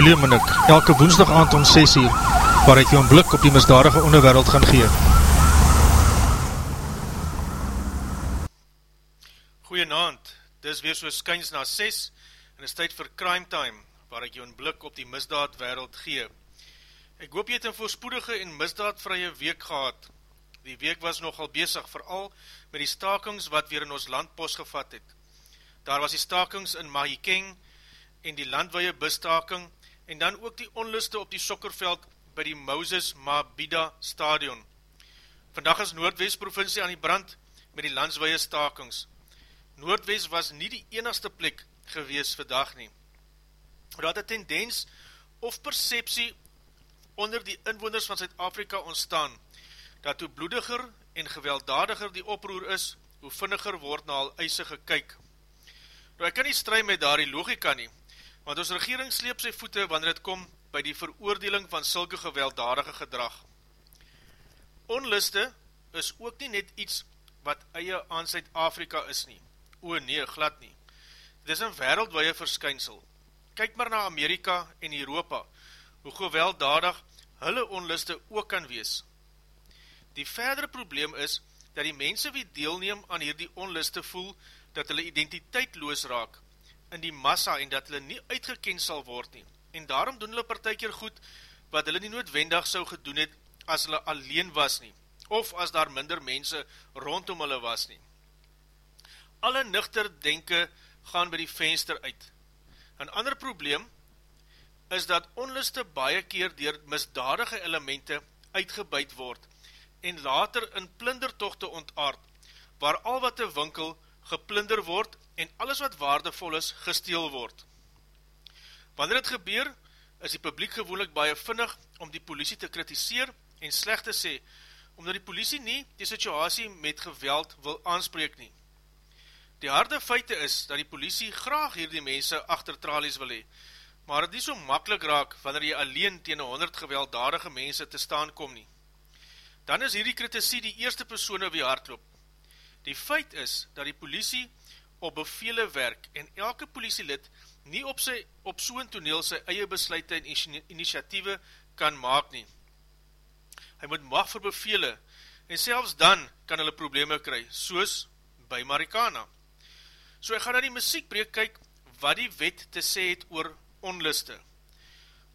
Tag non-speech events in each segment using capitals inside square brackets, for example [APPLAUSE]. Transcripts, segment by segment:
William en ek, elke woensdag aand om 6 uur, waar ek jou een blik op die misdadige onderwereld gaan gee. Goeienaand, dis weer so skyns na 6 en is tyd vir Crime Time, waar ek jou een blik op die misdaad wereld gee. Ek hoop jy het een voorspoedige en misdaadvrye week gehad. Die week was nogal bezig, vooral met die stakings wat weer in ons land posgevat het. Daar was die stakings in Mahikeng, en die landweie bustaking en dan ook die onluste op die sokkerveld by die Moses Mabida stadion. Vandag is Noordwest provincie aan die brand met die landsweie stakings. Noordwest was nie die enigste plek gewees vandag nie. Dat die tendens of perceptie onder die inwoners van Zuid-Afrika ontstaan, dat hoe bloediger en gewelddadiger die oproer is, hoe vinniger word na al eise gekyk. Nou ek kan nie strui met daar die logika nie, want ons regering sleep sy voete wanneer het kom by die veroordeling van sulke gewelddadige gedrag. Onliste is ook nie net iets wat eie aan Zuid-Afrika is nie. O nee, glad nie. Dit is een wereldwaie verskynsel. Kyk maar na Amerika en Europa, hoe gewelddadig hulle onliste ook kan wees. Die verdere probleem is, dat die mense wie deelneem aan hierdie onliste voel, dat hulle identiteit loos raak, in die massa en dat hulle nie uitgekend sal word nie. En daarom doen hulle partijkeer goed wat hulle nie noodwendig sou gedoen het as hulle alleen was nie, of as daar minder mense rondom hulle was nie. Alle nuchter denke gaan by die venster uit. Een ander probleem is dat onluste baie keer dier misdadige elemente uitgebuid word en later in plindertochte ontaard, waar al wat die winkel geplinder word en alles wat waardevol is, gesteel word. Wanneer het gebeur, is die publiek gewoonlik baie vinnig om die politie te kritiseer en slecht te sê, omdat die politie nie die situasie met geweld wil aanspreek nie. Die harde feite is dat die politie graag hier die mense achter tralies wil hee, maar het nie so makkelijk raak wanneer jy alleen tegen 100 gewelddadige mense te staan kom nie. Dan is hierdie kritisie die eerste persoon wie hardloop. Die feit is dat die politie op bevele werk en elke politielid nie op, sy, op so'n toneel sy eie besluit en initiatieve kan maak nie. Hy moet mag vir bevele en selfs dan kan hulle probleme kry, soos by Marikana. So ek gaan na die muziekbreek kyk wat die wet te sê het oor onliste.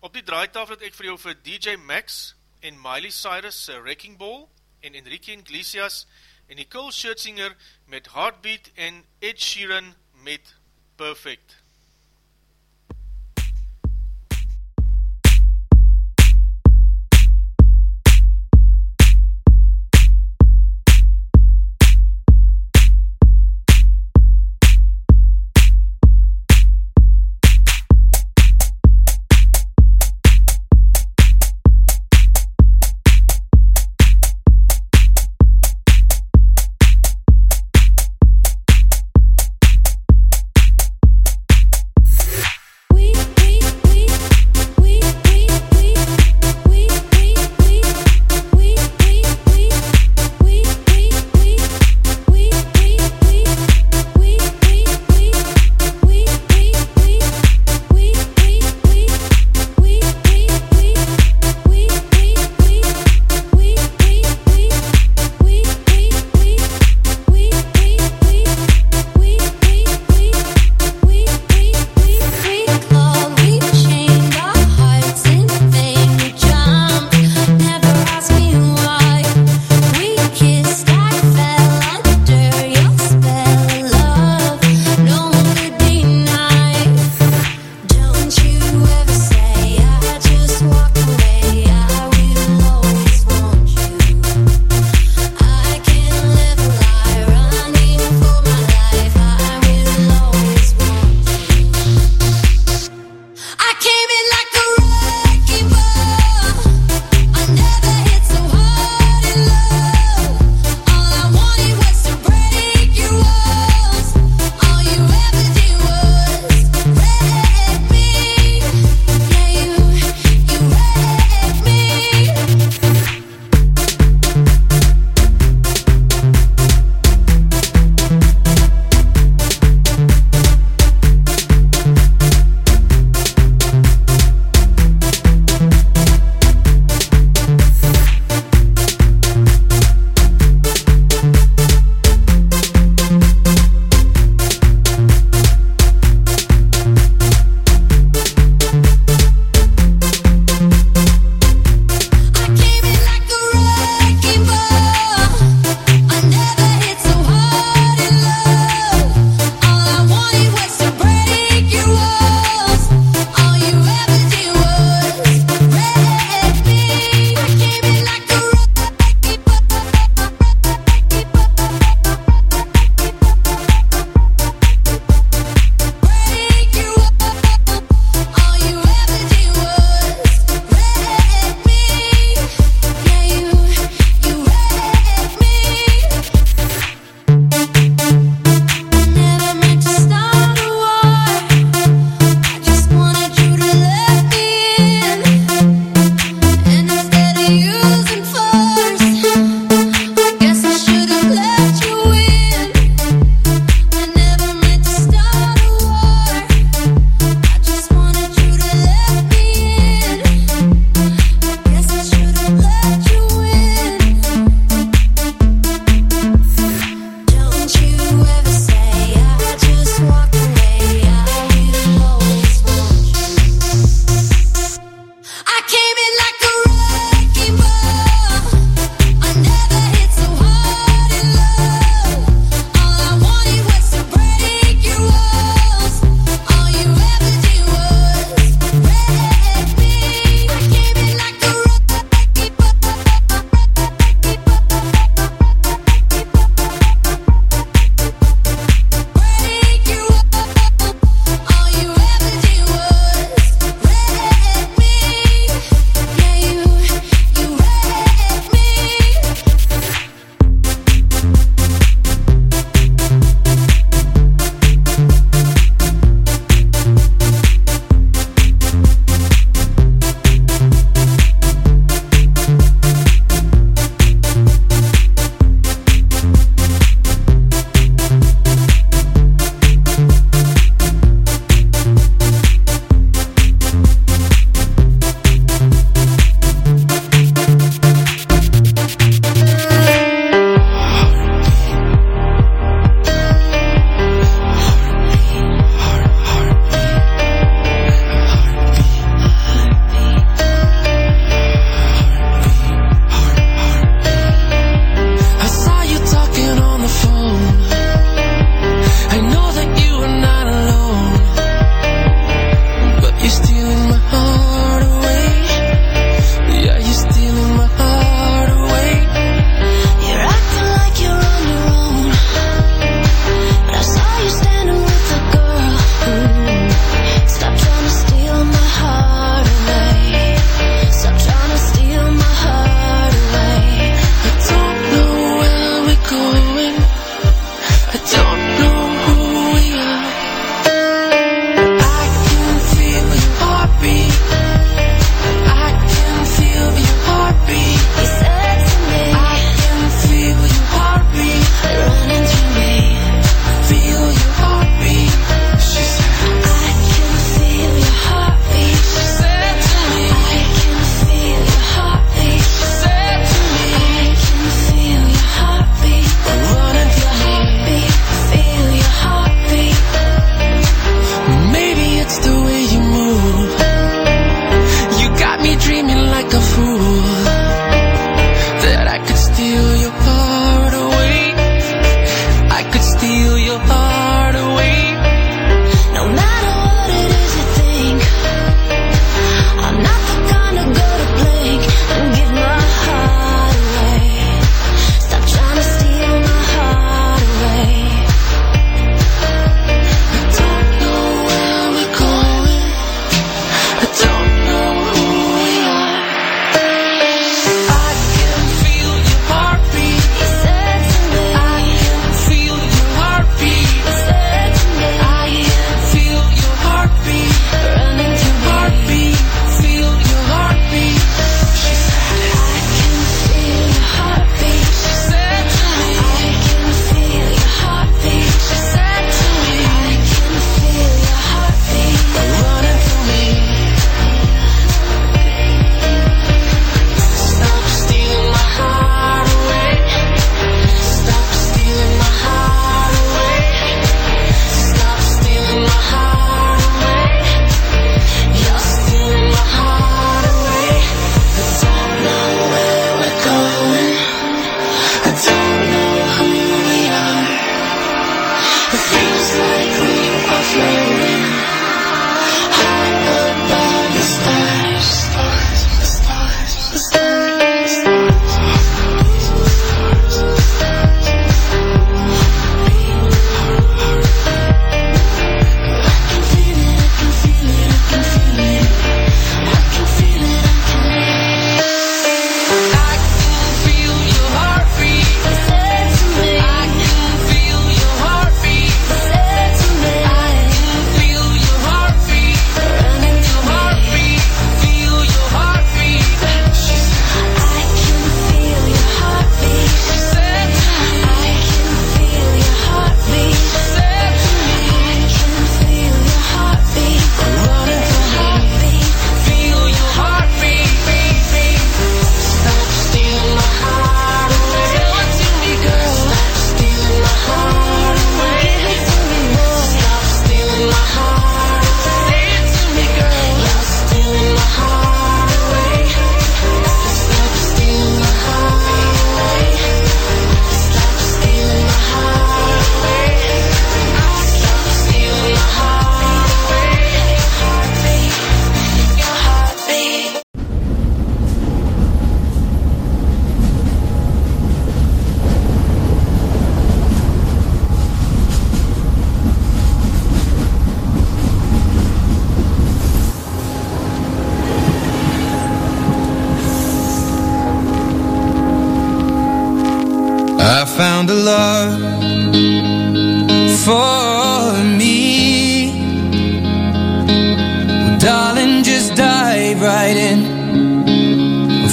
Op die draaitafel het ek vir jou vir DJ Max en Miley Cyrus Wrecking Ball en Enrique Iglesias en Nicole Scherzinger met Heartbeat en Ed Sheeran met Perfect.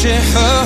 结合。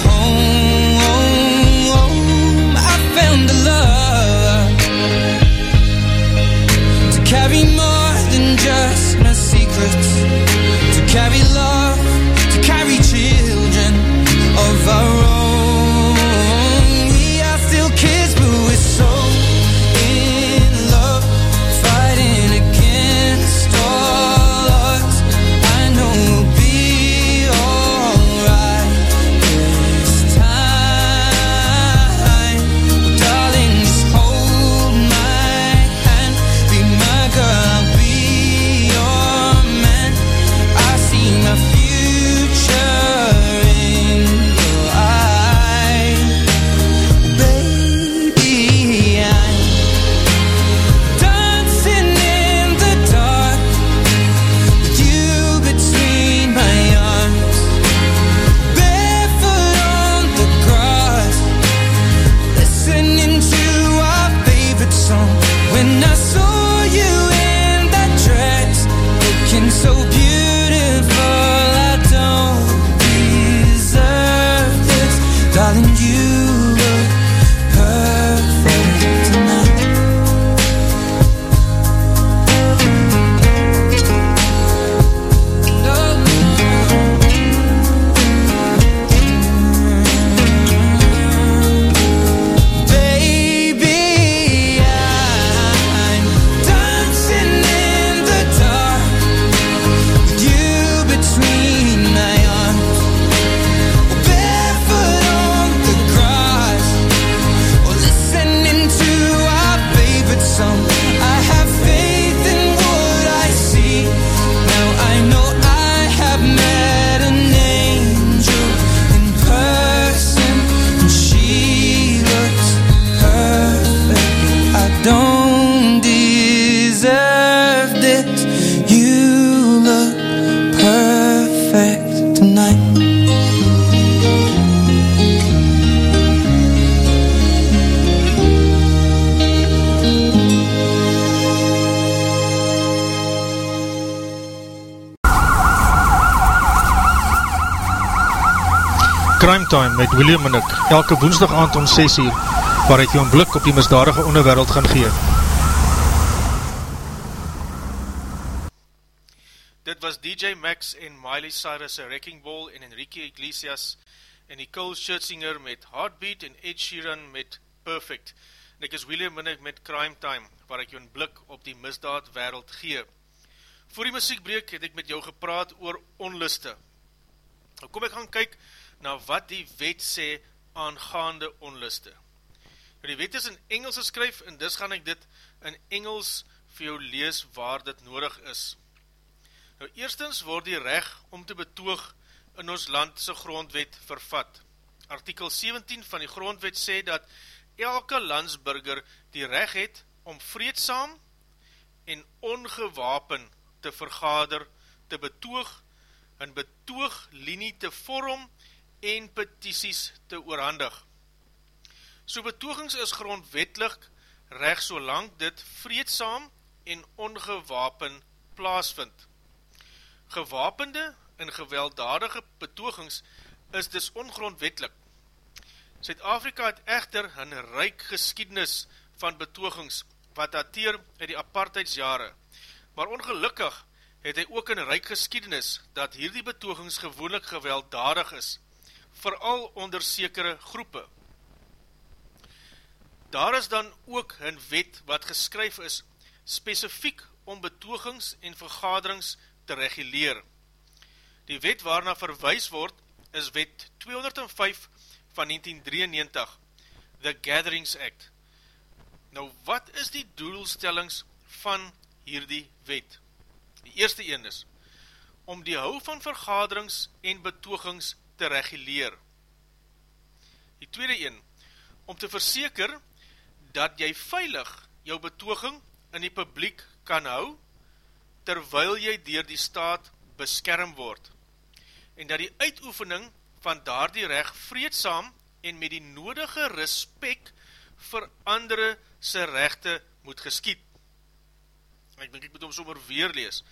met William en ek, elke woensdag aand om 6 uur, waar ek jou een blik op die misdadige onderwereld gaan gee. Dit was DJ Max en Miley Cyrus' Wrecking Ball en Enrique Iglesias en Nicole Scherzinger met Heartbeat en Ed Sheeran met Perfect. En ek is William Minnick met Crime Time, waar ek jou een blik op die misdaad wereld gee. Voor die muziekbreek het ek met jou gepraat oor onluste. Nou kom ek gaan kyk na wat die wet sê aangaande onluste. Nou die wet is in Engels geskryf en dis gaan ek dit in Engels vir jou lees waar dit nodig is. Nou eerstens word die reg om te betoog in ons landse grondwet vervat. Artikel 17 van die grondwet sê dat elke landsburger die reg het om vreedsaam en ongewapen te vergader, te betoog, een betoog linie te vorm en petities te oorhandig. So betogings is grondwetlik reg solang dit vreedsaam en ongewapen plaasvind. Gewapende en gewelddadige betogings is dus ongrondwetlik. Zuid-Afrika het echter een ryk geskiednis van betogings wat dateer uit die apartheidsjare, maar ongelukkig het hy ook een ryk geskiednis dat hierdie betogings gewoonlik gewelddadig is, vooral onder sekere groepe. Daar is dan ook een wet wat geskryf is specifiek om betogings en vergaderings te reguleer. Die wet waarna verwijs word is wet 205 van 1993, The Gatherings Act. Nou wat is die doelstellings van hierdie wet? Die eerste een is, om die hou van vergaderings en betogings te reguleer. Die tweede een, om te verseker dat jy veilig jou betoging in die publiek kan hou, terwyl jy dier die staat beskerm word, en dat die uitoefening van daar die recht vreedsam en met die nodige respect vir andere sy rechte moet geskiet. Ek denk ek moet om sommer weer lees,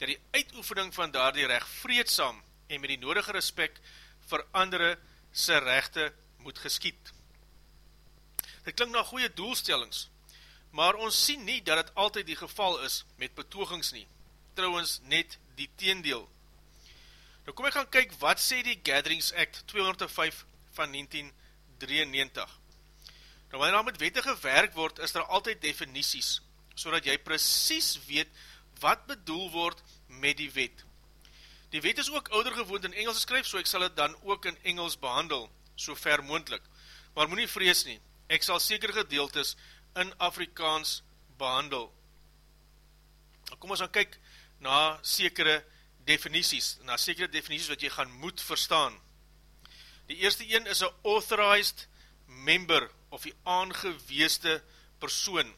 dat die uitoefening van daar die recht vreedsam en met die nodige respect vir andere sy rechte moet geskiet. Dit klink na goeie doelstellings, maar ons sien nie dat het altyd die geval is met betogings nie, trouwens net die teendeel. Nou kom ek gaan kyk wat sê die Gatherings Act 205 van 1993. Nou wanneer daar met wette gewerk word, is daar altyd definities, so dat jy precies weet wat bedoel word met die wet. Die wet is ook ouder gewoond in Engels geskryf, so ek sal het dan ook in Engels behandel, so ver moendlik. Maar moet nie vrees nie, ek sal seker gedeeltes in Afrikaans behandel. Nou, kom ons gaan kyk na sekere definities, na sekere definities wat jy gaan moet verstaan. Die eerste een is een authorized member of die aangeweeste persoon.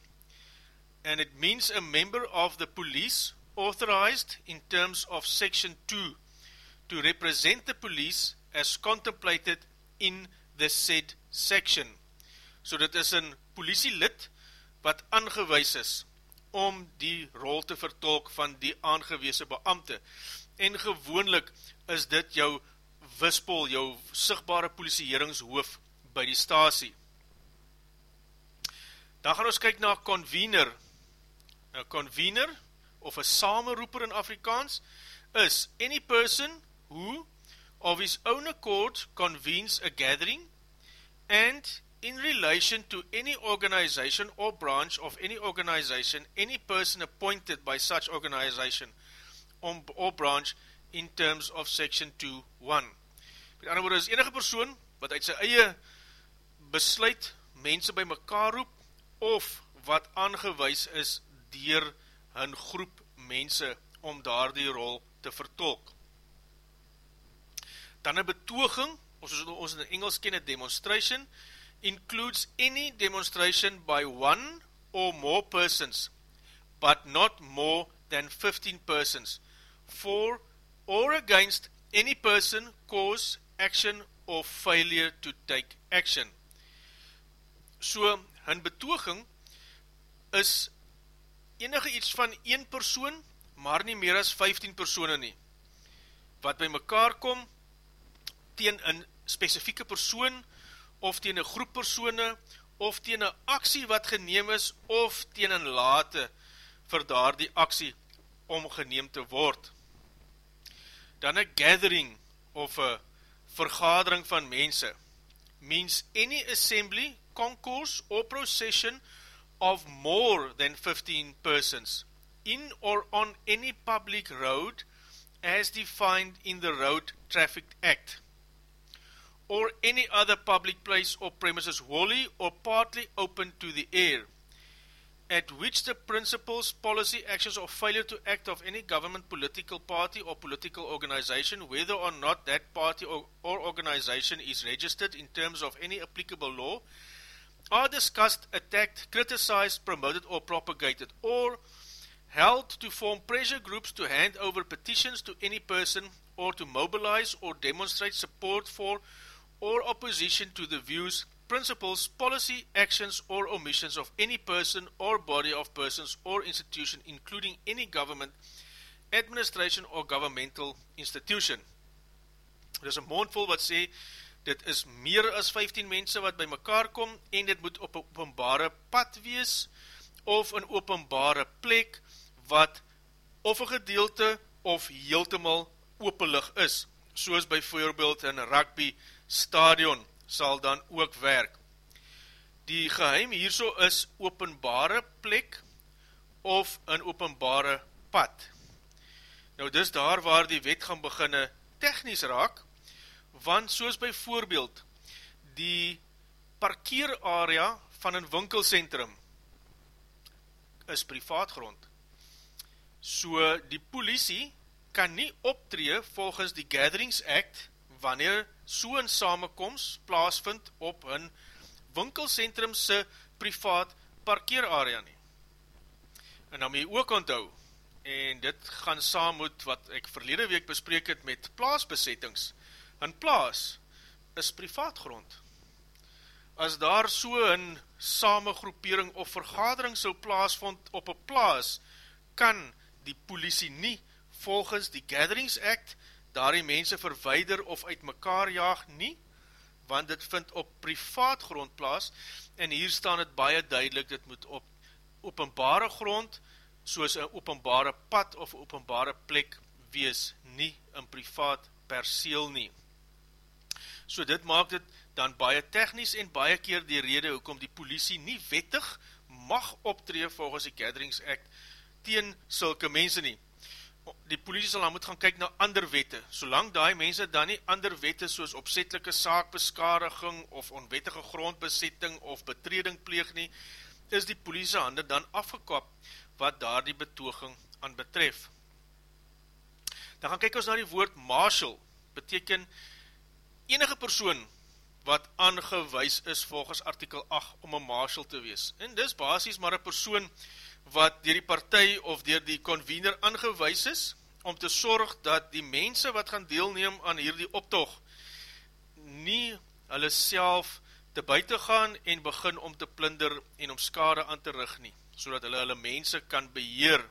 And it means a member of the police authorized in terms of section 2 to represent the police as contemplated in the said section. So dit is een politielid wat aangewees is om die rol te vertolk van die aangeweese beambte. En gewoonlik is dit jou wispel, jou sigtbare politieeringshoof by die stasie. Dan gaan ons kyk na convener. Een convener, of een samenroeper in Afrikaans, is any person who of his own accord convenes a gathering and in relation to any organization or branch of any organization, any person appointed by such organization or branch in terms of section 2.1. Met ander woord, is enige persoon wat uit sy eie besluit mense by mekaar roep, of wat aangewees is dier hun groep mense om daar die rol te vertolk. Dan een betoging, ons, ons in Engels ken een demonstration, includes any demonstration by one or more persons, but not more than 15 persons, for or against any person, cause, action, or failure to take action. So, hun betoging is enige iets van een persoon, maar nie meer as 15 persone nie, wat by mekaar kom, teen een specifieke persoon, of teen een groep persone, of teen een aksie wat geneem is, of teen een late vir daar die aksie om geneem te word. Dan een gathering, of een vergadering van mense, means any assembly, concourse, or procession of more than 15 persons, in or on any public road, as defined in the Road Traffic Act or any other public place or premises wholly or partly open to the air, at which the principles, policy, actions, or failure to act of any government, political party, or political organization, whether or not that party or, or organization is registered in terms of any applicable law, are discussed, attacked, criticized, promoted, or propagated, or held to form pressure groups to hand over petitions to any person or to mobilize or demonstrate support for or opposition to the views, principles, policy, actions, or omissions of any person or body of persons or institution, including any government, administration, or governmental institution. Er is een mondvol wat sê, dit is meer as 15 mense wat by mekaar kom, en dit moet op openbare pad wees, of een openbare plek, wat of een gedeelte, of heeltemal opelig is, soos by voorbeeld in rugby stadion, sal dan ook werk. Die geheim hierso is openbare plek of een openbare pad. Nou dis daar waar die wet gaan beginne technisch raak, want soos by voorbeeld, die parkeerarea van een winkelcentrum is privaat grond. So die politie kan nie optree volgens die Gatherings Act wanneer so een samenkomst plaasvind op een winkelcentrum se privaat parkeerarea nie. En dan moet jy ook onthou, en dit gaan saam met wat ek verlede week bespreek het met plaasbesettings, een plaas is privaat grond. As daar so een samengroepering of vergadering sal plaasvond op een plaas, kan die politie nie volgens die Gatherings Act daar die mense verweider of uit mekaar jaag nie, want dit vind op privaat grond plaas, en hier staan het baie duidelik, dit moet op openbare grond, soos een openbare pad of openbare plek wees, nie een privaat perseel nie. So dit maak dit dan baie technisch en baie keer die rede hoekom die politie nie wettig mag optree volgens die Gatherings Act teen sulke mense nie. Die politie sal dan moet gaan kyk na ander wette, solang die mense dan nie ander wette soos opzetelike saakbeskadiging of onwettige grondbesetting of betreding pleeg nie, is die politie hande dan afgekap wat daar die betoging aan betref. Dan gaan kyk ons na die woord marshal, beteken enige persoon wat aangewys is volgens artikel 8 om een marshal te wees. En dis basis maar een persoon wat dier die partij of dier die convener aangewys is, om te sorg dat die mense wat gaan deelneem aan hierdie optog, nie hulle self te buiten gaan en begin om te plinder en om skade aan te rig nie, so dat hulle hulle mense kan beheer.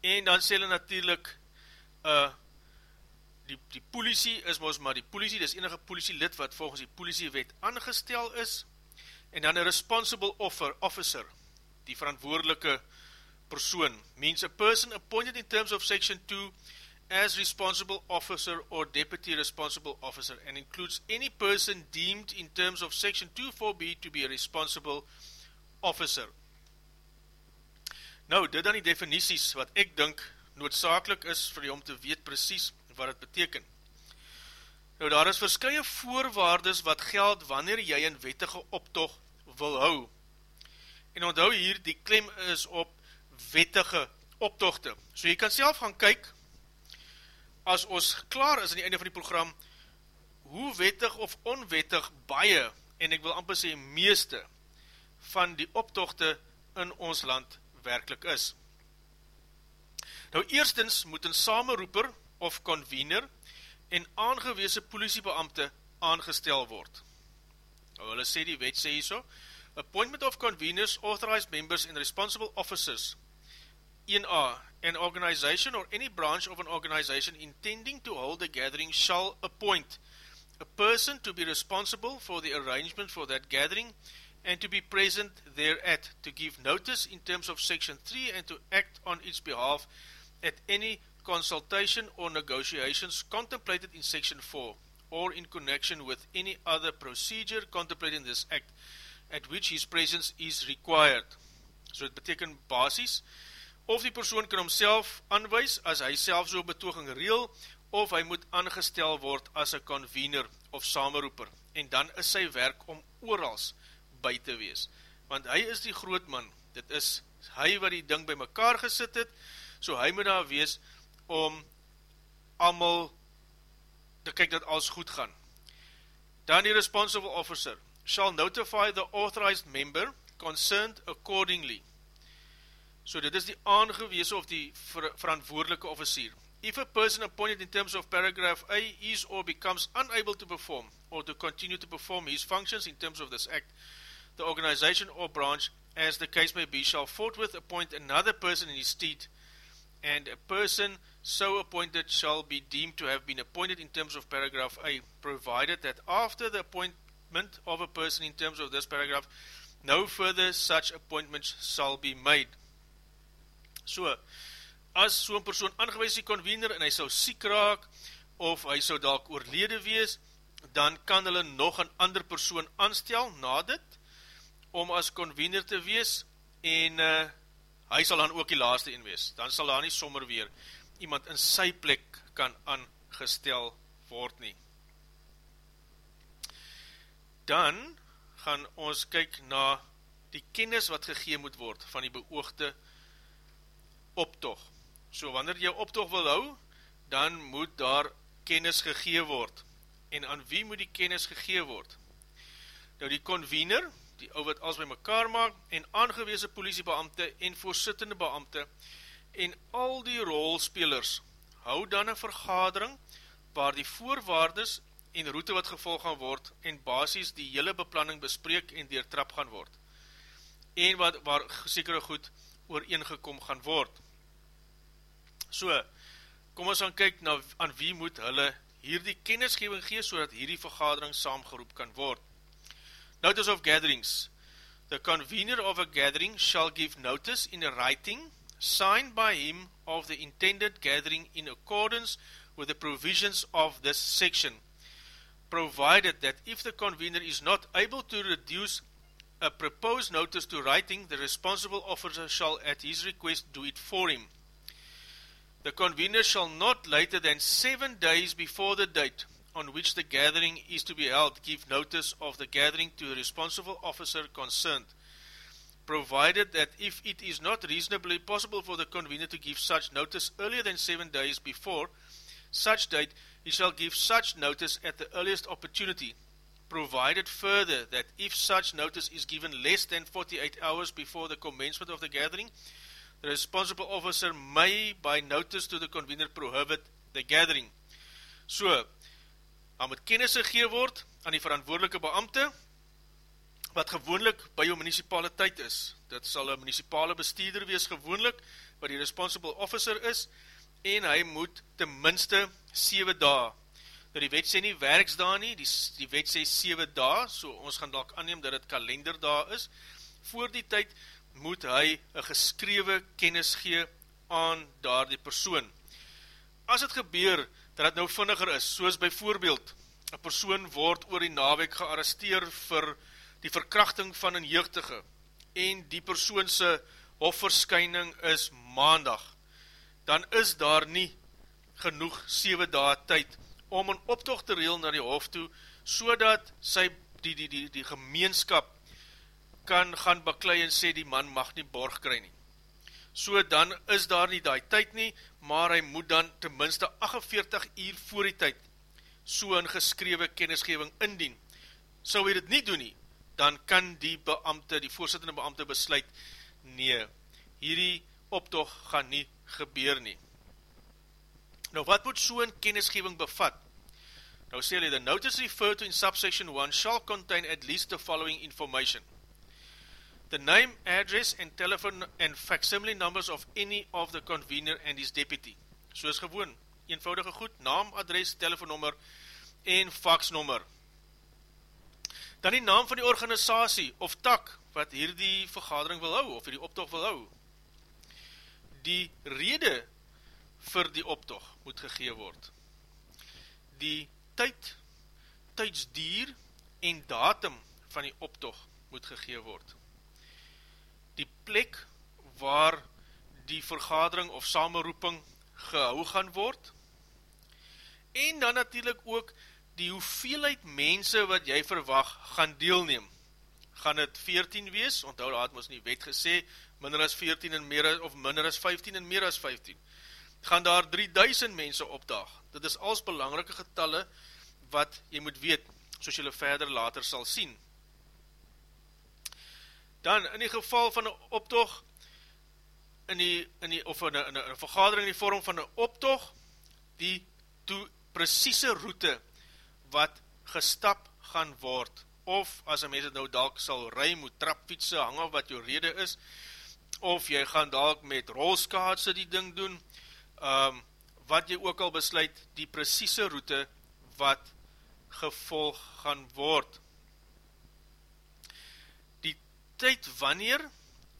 En dan sê hulle natuurlijk, uh, die, die politie is ons maar die politie, dis enige politie lid wat volgens die politiewet aangestel is, en dan een responsible offer, officer, die verantwoordelike persoon, means a person appointed in terms of section 2 as responsible officer or deputy responsible officer and includes any person deemed in terms of section 24b to be a responsible officer. Nou, dit dan die definities wat ek dink noodzakelik is vir jy om te weet precies wat het beteken. Nou daar is verskye voorwaardes wat geld wanneer jy een wettige optog wil hou. En onthou hier, die klem is op wettige optogte. So jy kan self gaan kyk, as ons klaar is aan die einde van die program, hoe wettig of onwettig baie, en ek wil amper sê meeste, van die optogte in ons land werkelijk is. Nou eerstens moet een samenroeper of convener en aangewese politiebeamte aangestel word. Nou, hulle sê die wet sê hier so, appointment of conveners, authorized members and responsible officers, 1a, an organization or any branch of an organization intending to hold a gathering shall appoint a person to be responsible for the arrangement for that gathering and to be present thereat, to give notice in terms of section 3 and to act on its behalf at any consultation or negotiations contemplated in section 4 or in connection with any other procedure contemplated in this act at which his presence is required. So het beteken basis, of die persoon kan homself aanwys as hy self so betoging reel, of hy moet aangestel word as een convener of samenroeper, en dan is sy werk om oorals by te wees. want hy is die groot man, dit is hy wat die ding by mekaar gesit het, so hy moet daar wees om allemaal te kyk dat alles goed gaan. Dan die responsible officer shall notify the authorized member concerned accordingly. So dit is die aangewees of die ver verantwoordelike officier. If a person appointed in terms of paragraph A is or becomes unable to perform or to continue to perform his functions in terms of this act, the organization or branch, as the case may be, shall forthwith appoint another person in his stead, and a person so appointed shall be deemed to have been appointed in terms of paragraph A, provided that after the appointment of a person in terms of this paragraph, no further such appointments shall be made. So, as so'n persoon aangewees die convener en hy sal siek raak, of hy sal dalk oorlede wees, dan kan hulle nog een ander persoon aanstel na dit, om as convener te wees, en uh, hy sal dan ook die laaste een wees. Dan sal daar nie sommer weer iemand in sy plek kan aangestel word nie. Dan gaan ons kyk na die kennis wat gegeen moet word van die beoogde optocht. So wanneer jy optocht wil hou, dan moet daar kennis gegee word. En aan wie moet die kennis gegee word? Nou die convener, die ou wat alles by mekaar maak, en aangeweese politiebeamte en voorsittende beamte, en al die rolspelers, hou dan een vergadering, waar die voorwaardes en route wat gevolg gaan word, en basis die hele beplanning bespreek en deurtrap gaan word, en wat, waar sekere goed ooreengekom gaan word. So, kom ons aan kyk na, aan wie moet hulle hierdie kennisgeving gee, so dat hierdie vergadering saamgeroep kan word. Notice of gatherings. The convener of a gathering shall give notice in a writing, signed by him of the intended gathering in accordance with the provisions of this section, provided that if the convener is not able to reduce a proposed notice to writing, the responsible officer shall at his request do it for him. The convener shall not later than seven days before the date on which the gathering is to be held give notice of the gathering to a responsible officer concerned, provided that if it is not reasonably possible for the convener to give such notice earlier than seven days before such date, he shall give such notice at the earliest opportunity, provided further that if such notice is given less than 48 hours before the commencement of the gathering, the responsible officer may by notice to the convener prohibit the gathering. So, daar moet kennis gegee word aan die verantwoordelike beambte, wat gewoonlik by jou municipaliteit is. Dit sal een municipale bestuurder wees gewoonlik, wat die responsible officer is, en hy moet ten minste 7 dae. Nou die wet sê nie werksda nie, die, die wet sê 7 dae, so ons gaan dalk aanneem dat het kalenderda is. Voor die tyd moet hy een geskrewe kennis gee aan daar die persoon. As het gebeur, dat het nou vinniger is, soos by voorbeeld, een persoon word oor die nawek gearresteer vir die verkrachting van een jeugdige, en die persoonse hofverskyning is maandag, dan is daar nie genoeg 7 dae tyd om een optocht te reel na die hof toe, so dat sy, die, die, die, die gemeenskap kan gaan baklei en sê die man mag nie borg kry nie. So dan is daar nie die tyd nie, maar hy moet dan ten minste 48 uur voor die tyd so een geskrewe kennisgeving indien. So hy dit nie doen nie, dan kan die beambte, die voorzittende beambte besluit, nee, hierdie optocht gaan nie gebeur nie. Nou wat moet so een kennisgeving bevat? Nou sê hy, the notice referred to in subsection 1 shall contain at least the following information the name, address and telephone and facsimile numbers of any of the convener and his deputy. So is gewoon, eenvoudige goed, naam, adres, telefoonnummer en faxnummer. Dan die naam van die organisatie of tak wat hier die vergadering wil hou of hier die optocht wil hou. Die rede vir die optocht moet gegee word. Die tyd, tydsdier en datum van die optocht moet gegee word die plek waar die vergadering of samenroeping gehou gaan word, en dan natuurlijk ook die hoeveelheid mense wat jy verwag gaan deelneem. gaan het 14 wees, onthou daar het ons nie wet gesê, minder as 14 en meer as, of minder as 15 en meer as 15, gaan daar 3000 mense opdaag. Dit is als belangrike getalle wat jy moet weet, soos jylle verder later sal sien. Dan, in die geval van een optoog, in die, in die, of in een, in een vergadering in die vorm van een optoog, die toe precieze route wat gestap gaan word, of as een mens het nou dalk sal rui, moet trapfietse hang af wat jou rede is, of jy gaan dalk met rolskaatse die ding doen, um, wat jy ook al besluit, die precieze route wat gevolg gaan word. Tyd wanneer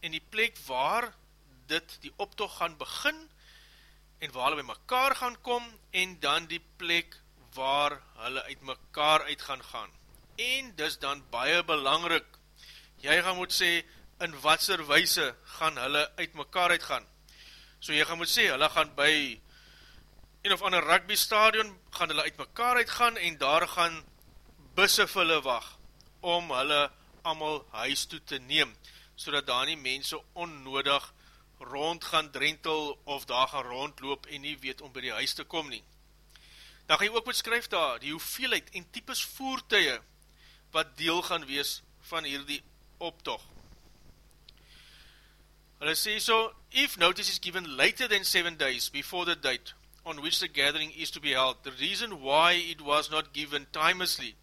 en die plek waar dit die optocht gaan begin en waar hulle by mekaar gaan kom en dan die plek waar hulle uit mekaar uit gaan gaan. En dis dan baie belangrik, jy gaan moet sê, in watser weise gaan hulle uit mekaar uit gaan. So jy gaan moet sê, hulle gaan by een of ander rugby stadion, gaan hulle uit mekaar uit gaan en daar gaan busse vir hulle wacht, om hulle allemaal huis toe te neem, so dat daar nie mense onnodig rond gaan drentel of daar gaan rondloop en nie weet om by die huis te kom nie. Dan gaan jy ook beskryf daar die hoeveelheid en types voertuie wat deel gaan wees van hierdie optocht. Hulle sê so, if notice is given later than seven days before the date on which the gathering is to be held, the reason why it was not given timelessly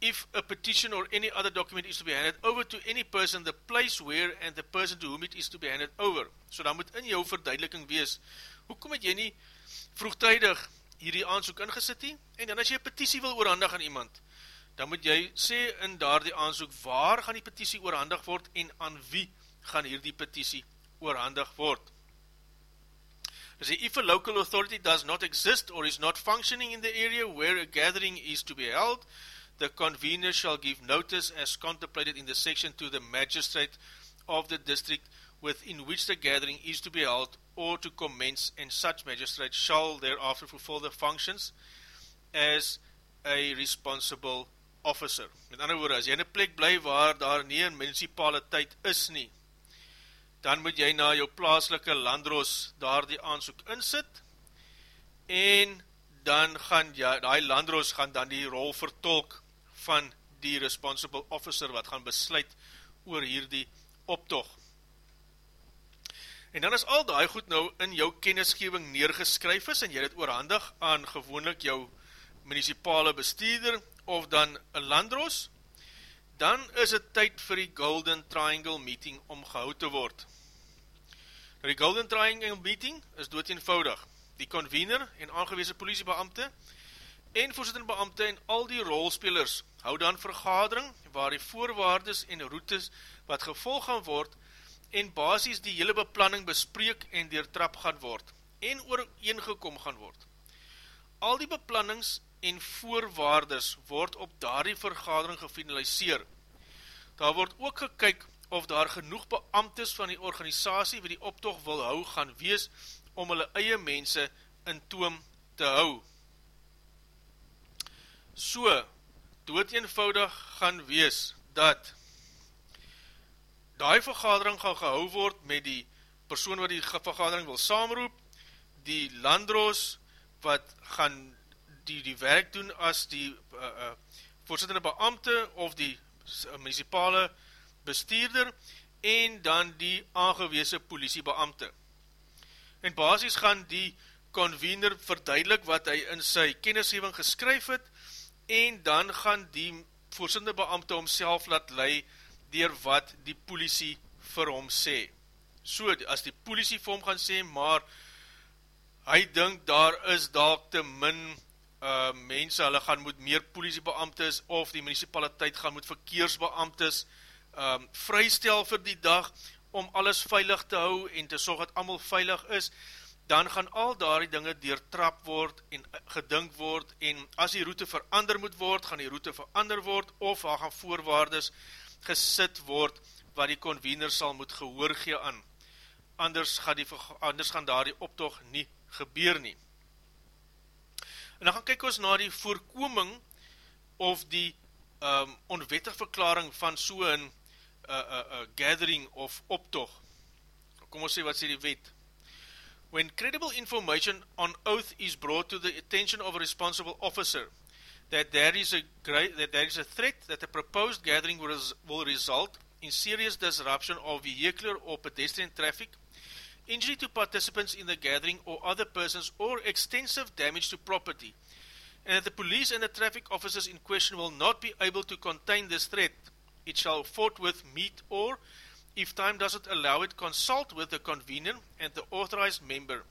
if a petition or any other document is to be handed over to any person, the place where and the person to whom it is to be handed over. So dan moet in jou verduideliking wees, hoekom het jy nie vroegtijdig hierdie aansoek ingesit nie? En dan as jy een petitie wil oorhandig aan iemand, dan moet jy sê in daar die aansoek, waar gaan die petitie oorhandig word en aan wie gaan hierdie petitie oorhandig word? Sê, if a local authority does not exist or is not functioning in the area where a gathering is to be held, the convener shall give notice as contemplated in the section to the magistrate of the district within which the gathering is to be held or to commence and such magistrate shall thereafter fulfill the functions as a responsible officer. Met ander woorde, as jy in een plek bly waar daar nie een municipale tyd is nie, dan moet jy na jou plaaslike landroos daar die aansoek insit en dan gaan jy, die landroos gaan dan die rol vertolk van die responsible officer wat gaan besluit oor hierdie optocht. En dan is al die goed nou in jou kennisgeving neergeskryf is en jy het oorhandig aan gewoonlik jou municipale bestuurder of dan een landroos, dan is het tyd vir die Golden Triangle meeting om gehoud te word. Die Golden Triangle meeting is dood eenvoudig. Die convener en aangewezen politiebeamte en voorzittende beambte en al die rolspelers hou dan vergadering waar die voorwaardes en routes wat gevolg gaan word en basis die hele beplanning bespreek en deurtrap gaan word en ooreengekom gaan word. Al die beplannings en voorwaardes word op daardie vergadering gefinaliseer. Daar word ook gekyk of daar genoeg beambtes van die organisatie wie die optocht wil hou gaan wees om hulle eie mense in toom te hou so dood eenvoudig gaan wees dat die vergadering gaan gehou word met die persoon wat die vergadering wil saamroep, die landroos wat gaan die, die werk doen as die uh, uh, voorzittende beambte of die municipale bestuurder en dan die aangeweese politiebeambte. En basis gaan die convener verduidelik wat hy in sy kennisgeving geskryf het, en dan gaan die voorsinde beambte homself laat lei dier wat die politie vir hom sê. So, as die politie vir hom gaan sê, maar hy dink daar is dalk te min uh, mense, hulle gaan moet meer politiebeamtes of die municipaliteit gaan moet verkeersbeamtes um, vrystel vir die dag om alles veilig te hou en te sorg dat allemaal veilig is, dan gaan al daar die dinge deurtrap word en gedink word en as die route verander moet word, gaan die route verander word of daar gaan voorwaardes gesit word wat die convener sal moet gehoor gee aan. Anders gaan, die, anders gaan daar die optocht nie gebeur nie. En dan gaan kyk ons na die voorkoming of die um, onwettig verklaring van so'n uh, uh, uh, gathering of optog. Kom ons sê wat sê die wet. When credible information on oath is brought to the attention of a responsible officer that there is a great, that there is a threat that a proposed gathering will, res, will result in serious disruption of vehicular or pedestrian traffic, injury to participants in the gathering or other persons, or extensive damage to property, and that the police and the traffic officers in question will not be able to contain this threat, it shall forthwith meet or, if time doesn't allow it, consult with the convener and the authorized member.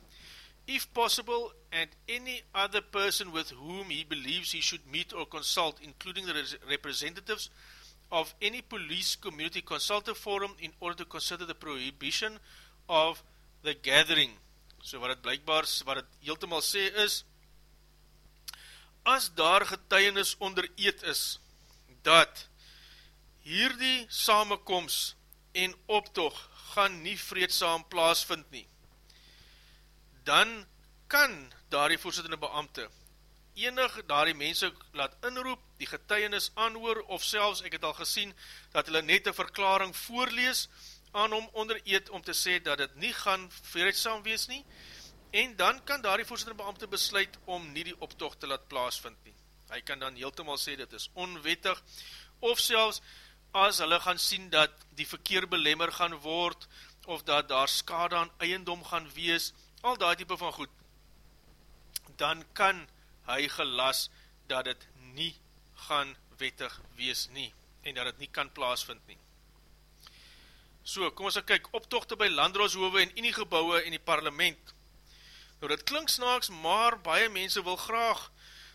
If possible, and any other person with whom he believes he should meet or consult, including the representatives of any police community consultative forum in order to consider the prohibition of the gathering. So wat het blijkbaar, wat het heeltemaal sê is, as daar getuienis onder eet is, dat hierdie samenkomst en optog gaan nie vreedsaam plaasvind nie, dan kan daar die voorzittende beambte enig daar die mense laat inroep, die getuienis aanhoor, of selfs, ek het al gesien, dat hulle net een verklaring voorlees aan hom onder eet om te sê dat het nie gaan vreedsaam wees nie, en dan kan daar die voorzittende beambte besluit om nie die optocht te laat plaasvind nie. Hy kan dan heeltemaal sê dat is onwettig, of selfs as hulle gaan sien dat die verkeer belemmer gaan word, of dat daar skade aan eiendom gaan wees, al die type van goed, dan kan hy gelas dat het nie gaan wettig wees nie, en dat het nie kan plaasvind nie. So, kom ons kyk, optochte by landrooshove en uniegebouwe en die parlement, Nou dit klink snaaks, maar baie mense wil graag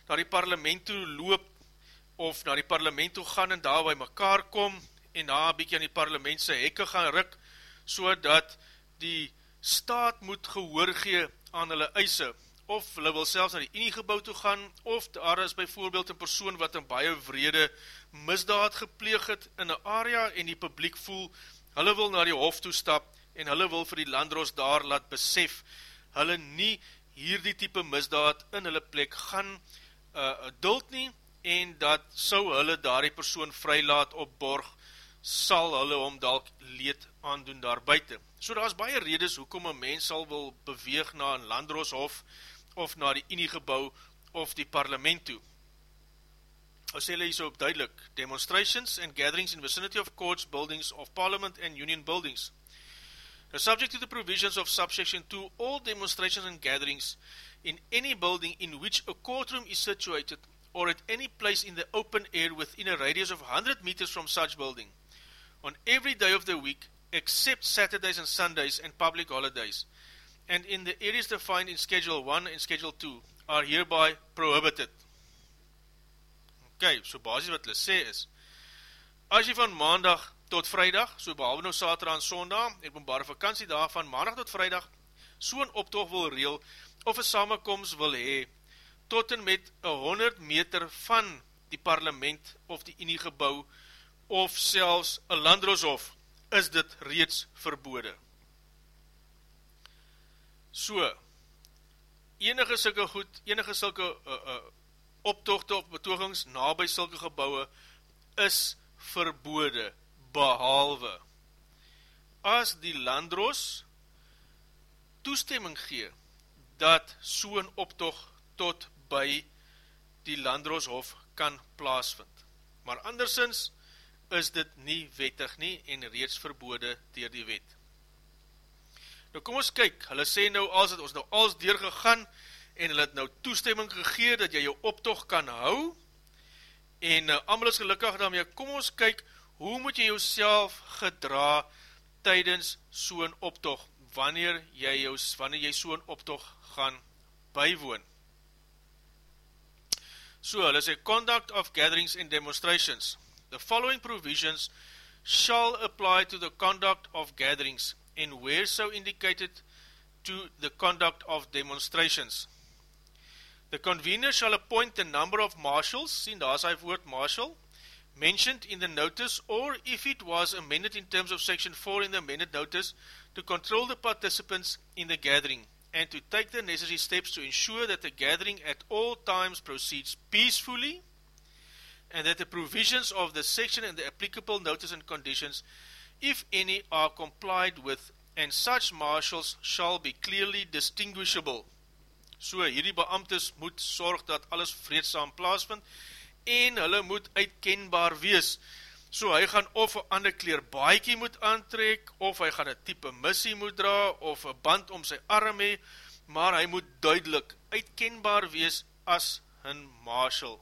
na die parlement toe loop of na die parlement toe gaan en daar by mekaar kom en na een bykie aan die parlementse hekke gaan ruk so dat die staat moet gehoor gee aan hulle eise. Of hulle wil selfs na die uniegebouw toe gaan of daar is byvoorbeeld een persoon wat een baie vrede misdaad gepleeg het in een area en die publiek voel hulle wil na die hof toe stap en hulle wil vir die landroos daar laat besef hulle nie hierdie type misdaad in hulle plek gaan uh, duld nie, en dat sou hulle daar die persoon vrylaat op borg, sal hulle om dalk leed aandoen daar buiten. So daar is baie redes hoekom een mens sal wil beweeg na een landrooshof, of na die uniegebouw, of die parlement toe. Ou sê hulle hier so op duidelik, demonstrations and gatherings in vicinity of courts, buildings of parliament and union buildings, Now, subject to the provisions of subsection 2, all demonstrations and gatherings in any building in which a courtroom is situated or at any place in the open air within a radius of 100 meters from such building, on every day of the week, except Saturdays and Sundays and public holidays, and in the areas defined in Schedule 1 and Schedule 2, are hereby prohibited. Ok, so basis wat hulle sê is, as jy van maandag tot vrijdag, so behalwe nou saterdag en sondag, en openbare vakantie daar van maandag tot vrijdag, so'n optocht wil reel, of een samenkomst wil hee, tot en met 100 meter van die parlement of die uniegebouw, of selfs een landrooshof, is dit reeds verbode. So, enige sulke goed, enige sulke uh, uh, optochte of betogings na by sulke gebouwe, is verbode, behalwe as die landroos toestemming gee dat so'n optocht tot by die landrooshof kan plaasvind. Maar andersins is dit nie wettig nie en reeds verbode dier die wet. Nou kom ons kyk, hulle sê nou als het ons nou als deurgegaan en hulle het nou toestemming gegee dat jy jou optocht kan hou en uh, allemaal is gelukkig daarmee, kom ons kyk hoe moet jy jouself gedra tydens so'n optocht, wanneer jy, jou, wanneer jy so'n optocht gaan bywoon. So, hulle sê, conduct of gatherings and demonstrations. The following provisions shall apply to the conduct of gatherings and where so indicated to the conduct of demonstrations. The convener shall appoint the number of marshals, sien daar is hy woord marshal, mentioned in the notice or if it was amended in terms of section 4 in the amended notice to control the participants in the gathering and to take the necessary steps to ensure that the gathering at all times proceeds peacefully and that the provisions of the section and the applicable notice and conditions, if any, are complied with, and such marshals shall be clearly distinguishable. So, hierdie beamtes moet sorg dat alles vreedzaam plaasvind, en hulle moet uitkenbaar wees. So, hy gaan of een ander kleer baiekie moet aantrek, of hy gaan een type missie moet dra, of een band om sy arm hee, maar hy moet duidelik uitkenbaar wees as hun marshal.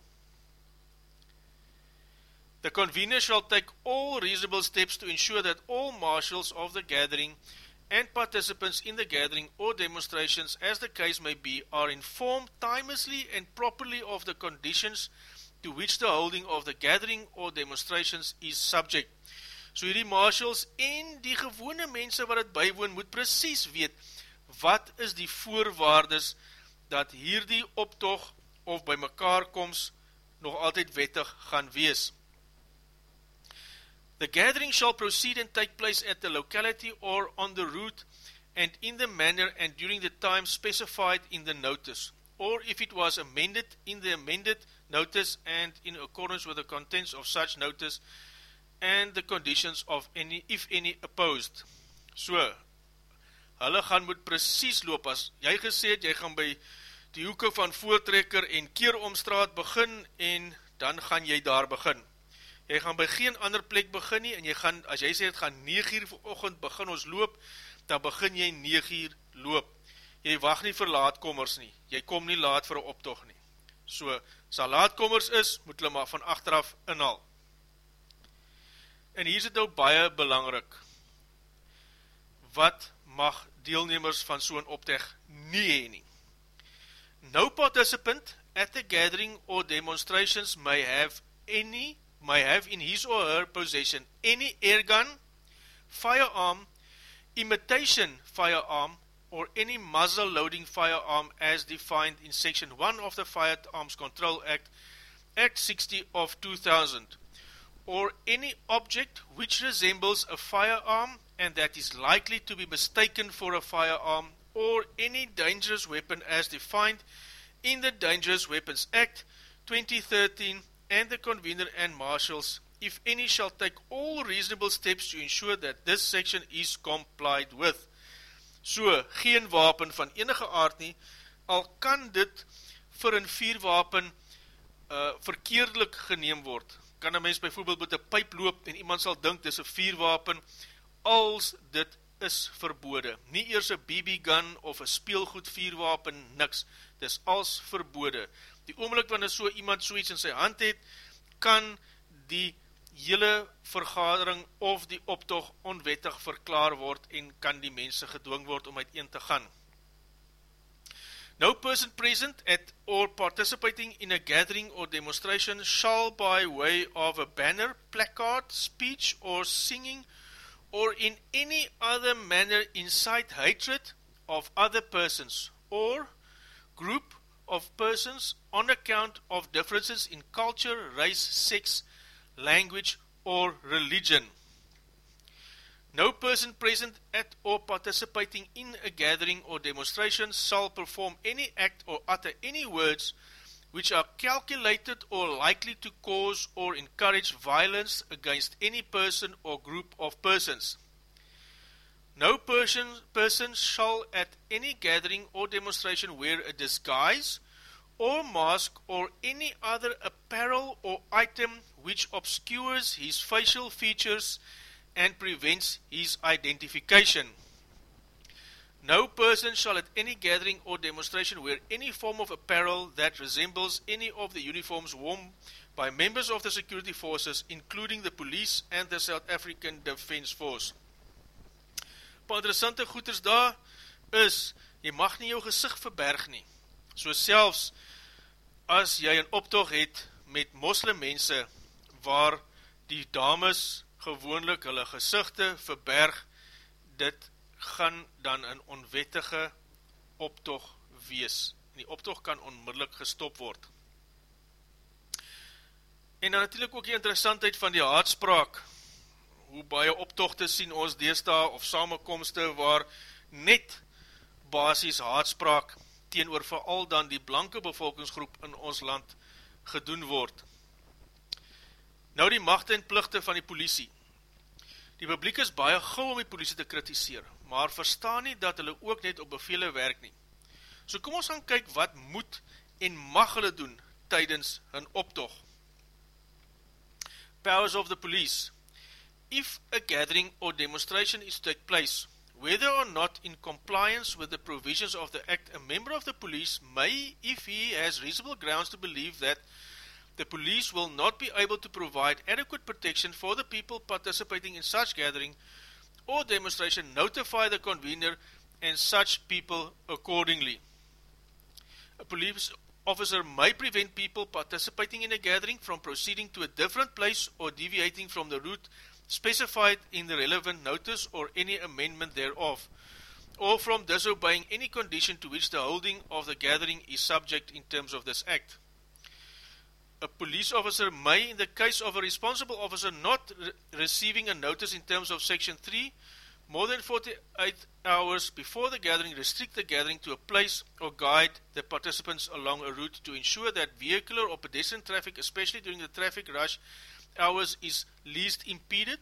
The convener shall take all reasonable steps to ensure that all marshals of the gathering and participants in the gathering or demonstrations, as the case may be, are informed timelessly and properly of the conditions to which the holding of the gathering or demonstrations is subject. So hierdie marshals en die gewone mense wat het bywoon moet precies weet wat is die voorwaardes dat hierdie optog of by mekaar koms nog altyd wettig gaan wees. The gathering shall proceed and take place at the locality or on the route and in the manner and during the time specified in the notice, or if it was amended in the amended notice and in accordance with the contents of such notice and the conditions of any, if any, opposed. So, hulle gaan moet precies loop, as jy gesê het, jy gaan by die hoeke van voortrekker en keeromstraat begin en dan gaan jy daar begin jy gaan by geen ander plek begin nie, en jy gaan, as jy sê het gaan 9 uur vir ochend begin ons loop, dan begin jy 9 uur loop. Jy wacht nie vir laatkommers nie, jy kom nie laat vir een optog nie. So, as al laatkommers is, moet hulle maar van achteraf inhaal. En hier is het nou baie belangrik, wat mag deelnemers van so'n opteg nie heen nie. No participant at the gathering or demonstrations may have any may have in his or her possession any airgun, firearm, imitation firearm, or any muzzle loading firearm as defined in section 1 of the Firearms Control Act, Act 60 of 2000, or any object which resembles a firearm and that is likely to be mistaken for a firearm, or any dangerous weapon as defined in the Dangerous Weapons Act 2013 and the convener and marshals, if any, shall take all reasonable steps to ensure that this section is complied with. So, geen wapen van enige aard nie, al kan dit vir een vierwapen uh, verkeerdelik geneem word. Kan een mens bijvoorbeeld met een pijp loop en iemand sal dink, dit is een vierwapen, als dit is verbode. Nie eers een BB gun of een speelgoed vierwapen, niks. Dit is als verbode die oomlik wanneer so iemand so iets in sy hand het, kan die hele vergadering of die optog onwettig verklaar word en kan die mense gedwong word om uiteen te gaan. No person present at or participating in a gathering or demonstration shall by way of a banner, placard, speech or singing or in any other manner incite hatred of other persons or group of persons on account of differences in culture, race, sex, language, or religion. No person present at or participating in a gathering or demonstration shall perform any act or utter any words which are calculated or likely to cause or encourage violence against any person or group of persons. No person, person shall at any gathering or demonstration wear a disguise or mask or any other apparel or item which obscures his facial features and prevents his identification. No person shall at any gathering or demonstration wear any form of apparel that resembles any of the uniforms worn by members of the security forces, including the police and the South African Defence Force. paar interessante goeders daar is, jy mag nie jou gezicht verberg nie. So selfs, as jy een optoog het met moslim mense, waar die dames gewoonlik hulle gezichte verberg, dit gaan dan een onwettige optoog wees. Die optoog kan onmiddellik gestop word. En dan natuurlijk ook die interessantheid van die haatspraak, hoe baie optochte sien ons deesta of samenkomste waar net basis haatspraak teen oor vooral dan die blanke bevolkingsgroep in ons land gedoen word. Nou die machte en plichte van die politie. Die publiek is baie gauw om die politie te kritiseer, maar verstaan nie dat hulle ook net op bevele werk nie. So kom ons gaan kyk wat moet en mag hulle doen tydens hun optocht. Powers of the police If a gathering or demonstration is to take place, whether or not in compliance with the provisions of the Act, a member of the police may, if he has reasonable grounds to believe that the police will not be able to provide adequate protection for the people participating in such gathering or demonstration, notify the convener and such people accordingly. A police officer may prevent people participating in a gathering from proceeding to a different place or deviating from the route specified in the relevant notice or any amendment thereof, or from disobeying any condition to which the holding of the gathering is subject in terms of this act. A police officer may, in the case of a responsible officer not re receiving a notice in terms of section 3, more than 48 hours before the gathering, restrict the gathering to a place or guide the participants along a route to ensure that vehicular or pedestrian traffic, especially during the traffic rush hours, is least impeded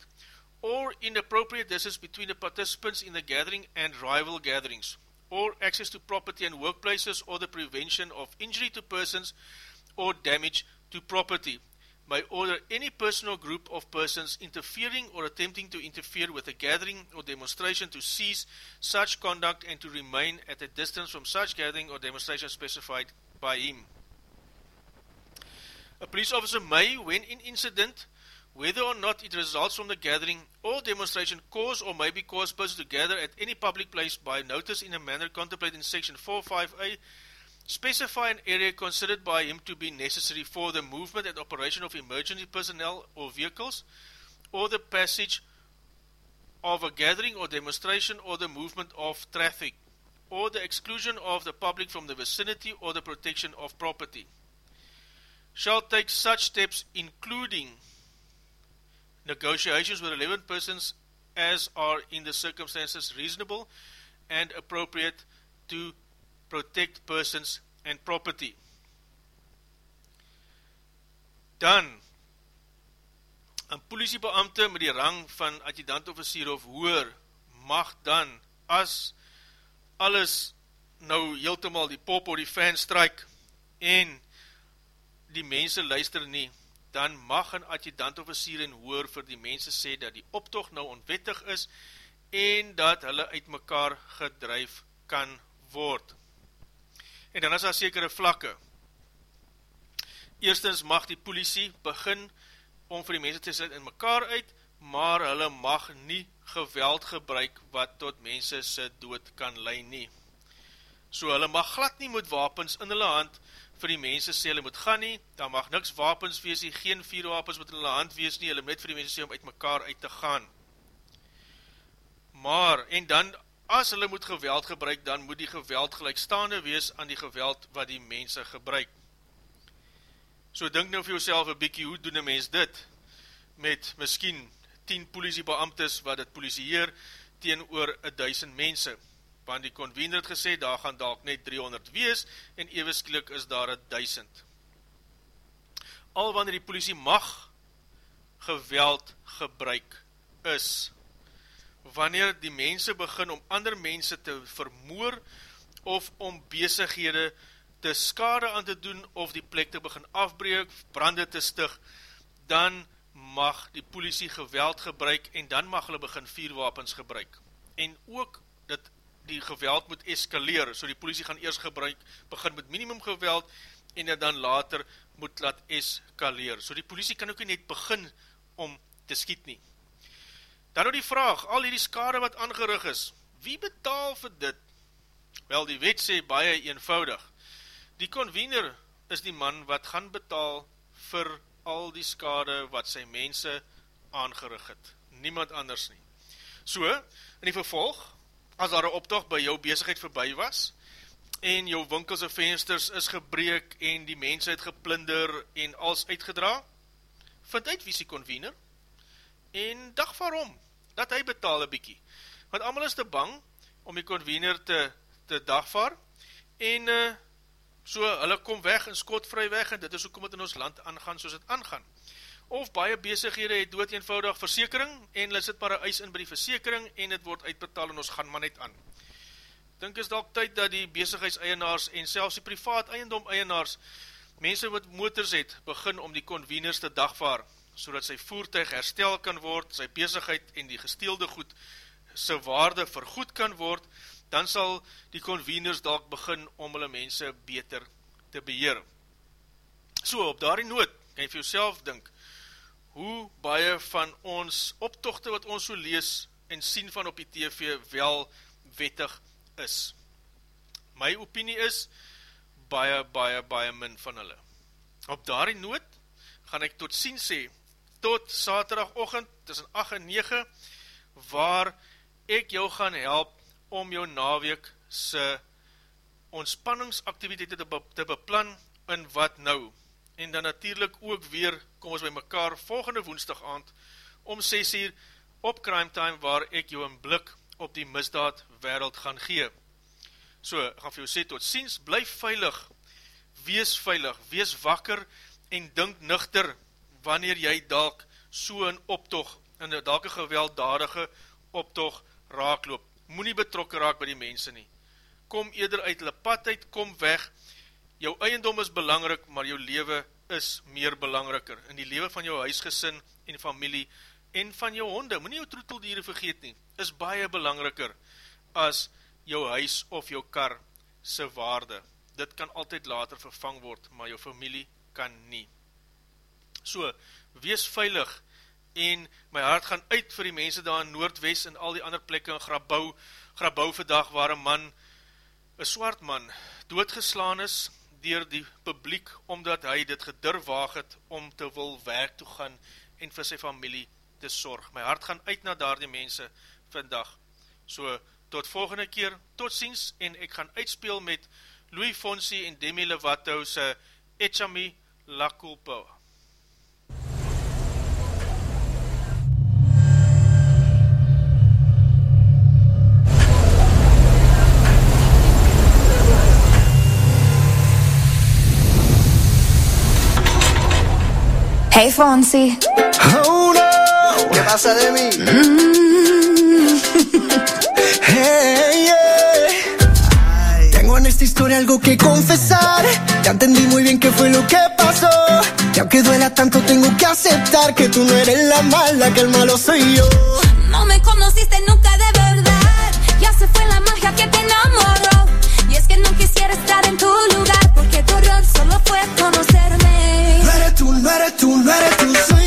or inappropriate. Distance between the participants in the gathering and rival gatherings, or access to property and workplaces, or the prevention of injury to persons or damage to property may order any person or group of persons interfering or attempting to interfere with a gathering or demonstration to cease such conduct and to remain at a distance from such gathering or demonstration specified by him. A police officer may, when in incident, whether or not it results from the gathering or demonstration, cause or may be caused persons to gather at any public place by notice in a manner contemplated in section 45A specify an area considered by him to be necessary for the movement and operation of emergency personnel or vehicles, or the passage of a gathering or demonstration or the movement of traffic, or the exclusion of the public from the vicinity or the protection of property. Shall take such steps including negotiations with relevant persons as are in the circumstances reasonable and appropriate to protect persons and property. Dan, een politiebeamte met die rang van adjudant-officier of hoer, mag dan, as alles nou heeltemaal die pop of die fan strike, en die mense luister nie, dan mag een adjudant-officier en hoer vir die mense sê dat die optocht nou onwettig is, en dat hulle uit mekaar gedryf kan word en dan is daar sekere vlakke. Eerstens mag die politie begin om vir die mense te sit in mekaar uit, maar hulle mag nie geweld gebruik wat tot mense se dood kan lei nie. So hulle mag glad nie met wapens in hulle hand vir die mense sê hulle moet gaan nie, daar mag niks wapens wees nie, geen vierwapens met hulle hand wees nie, hulle moet vir die mense sê om uit mekaar uit te gaan. Maar, en dan as hulle moet geweld gebruik, dan moet die geweld gelijkstaande wees aan die geweld wat die mense gebruik. So denk nou vir jouself een bykie, hoe doen een mens dit? Met miskien 10 politiebeamtes wat het politieer teen oor 1000 mense. Want die convener het gesê, daar gaan dalk net 300 wees en ewensklik is daar 1000. Al wanneer die politie mag geweld gebruik is, wanneer die mense begin om ander mense te vermoor of om bezighede te skade aan te doen of die plek te begin afbreek, brande te stig, dan mag die politie geweld gebruik en dan mag hulle begin vierwapens gebruik. En ook dat die geweld moet eskaleer, so die politie gaan eers gebruik, begin met minimum geweld en dan later moet laat eskaleer. So die politie kan ook nie net begin om te skiet nie. Dan nou die vraag, al die skade wat aangerig is, wie betaal vir dit? Wel, die wet sê baie eenvoudig. Die convener is die man wat gaan betaal vir al die skade wat sy mense aangerig het. Niemand anders nie. So, in die vervolg, as daar een optocht by jou bezigheid voorbij was, en jou winkels en vensters is gebreek, en die mense het geplinder, en als uitgedra, vind uit wie is die convener, en dag waarom, dat hy betaal een bykie, want allemaal is te bang om die convener te, te dagvaar, en uh, so hulle kom weg en skot vry weg, en dit is ook om het in ons land aangaan soos het aangaan. of baie bezighede het dood eenvoudig versekering, en hulle sit maar een eis in by die versekering, en het word uitbetaal, en ons gaan maar net aan. Dink is dalk tyd dat die bezigheidseienaars, en selfs die privaat eiendom eienaars, mense wat motors het, begin om die conveners te dagvaar, so dat sy voertuig herstel kan word, sy bezigheid en die gesteelde goed, sy waarde vergoed kan word, dan sal die conveners dalk begin om hulle mense beter te beheer. So, op daarie noot, kan jy vir jouself dink, hoe baie van ons optochte wat ons so lees en sien van op die TV wel wettig is. My opinie is, baie, baie, baie min van hulle. Op daarie noot, gaan ek tot sien sê, tot saterdagochtend, tussen 8 en 9, waar ek jou gaan help om jou naweek se ontspanningsaktiviteite te, be te beplan in wat nou en dan natuurlijk ook weer, kom ons by mekaar, volgende woensdag aand, om 6 uur, op Crime Time, waar ek jou een blik op die misdaad wereld gaan gee. So, ek gaan vir jou sê, tot ziens, blijf veilig, wees veilig, wees wakker, en dink nuchter, wanneer jy dalk so een optog, in die dalke gewelddadige optog raakloop. Moe nie betrokken raak by die mense nie. Kom eerder uit hulle pad uit, kom weg, jou eiendom is belangrik, maar jou leven is meer belangriker. In die leven van jou huisgesin en familie en van jou honde, moet nie jou troeteldiere vergeet nie, is baie belangriker as jou huis of jou kar se waarde. Dit kan altyd later vervang word, maar jou familie kan nie. So, wees veilig en my hart gaan uit vir die mense daar in Noordwest en al die ander plekke in Grabouw, Grabouw vandag waar een man, een swart man, doodgeslaan is, dier die publiek, omdat hy dit gedurwaag het om te wil werk toe gaan en vir sy familie te sorg. My hart gaan uit na daar die mense vandag. So, tot volgende keer, tot ziens, en ek gaan uitspeel met Louis Fonsi en Demi Lovato se Echami La Culpa. Hey Fonsi. Oh no. ¿Qué pasa de mí? Mm. [LAUGHS] Hey, yeah. Tengo en esta historia algo que confesar. Ya entendí muy bien qué fue lo que pasó. Y aunque duela tanto, tengo que aceptar que tú no eres la mala, que el malo soy yo. No me conociste nunca de verdad. Ya se fue la magia que te enamoró. Y es que no quisiera estar en tu lugar, porque tu error solo fue conocerme. tú, no eres tú, no eres tú, soy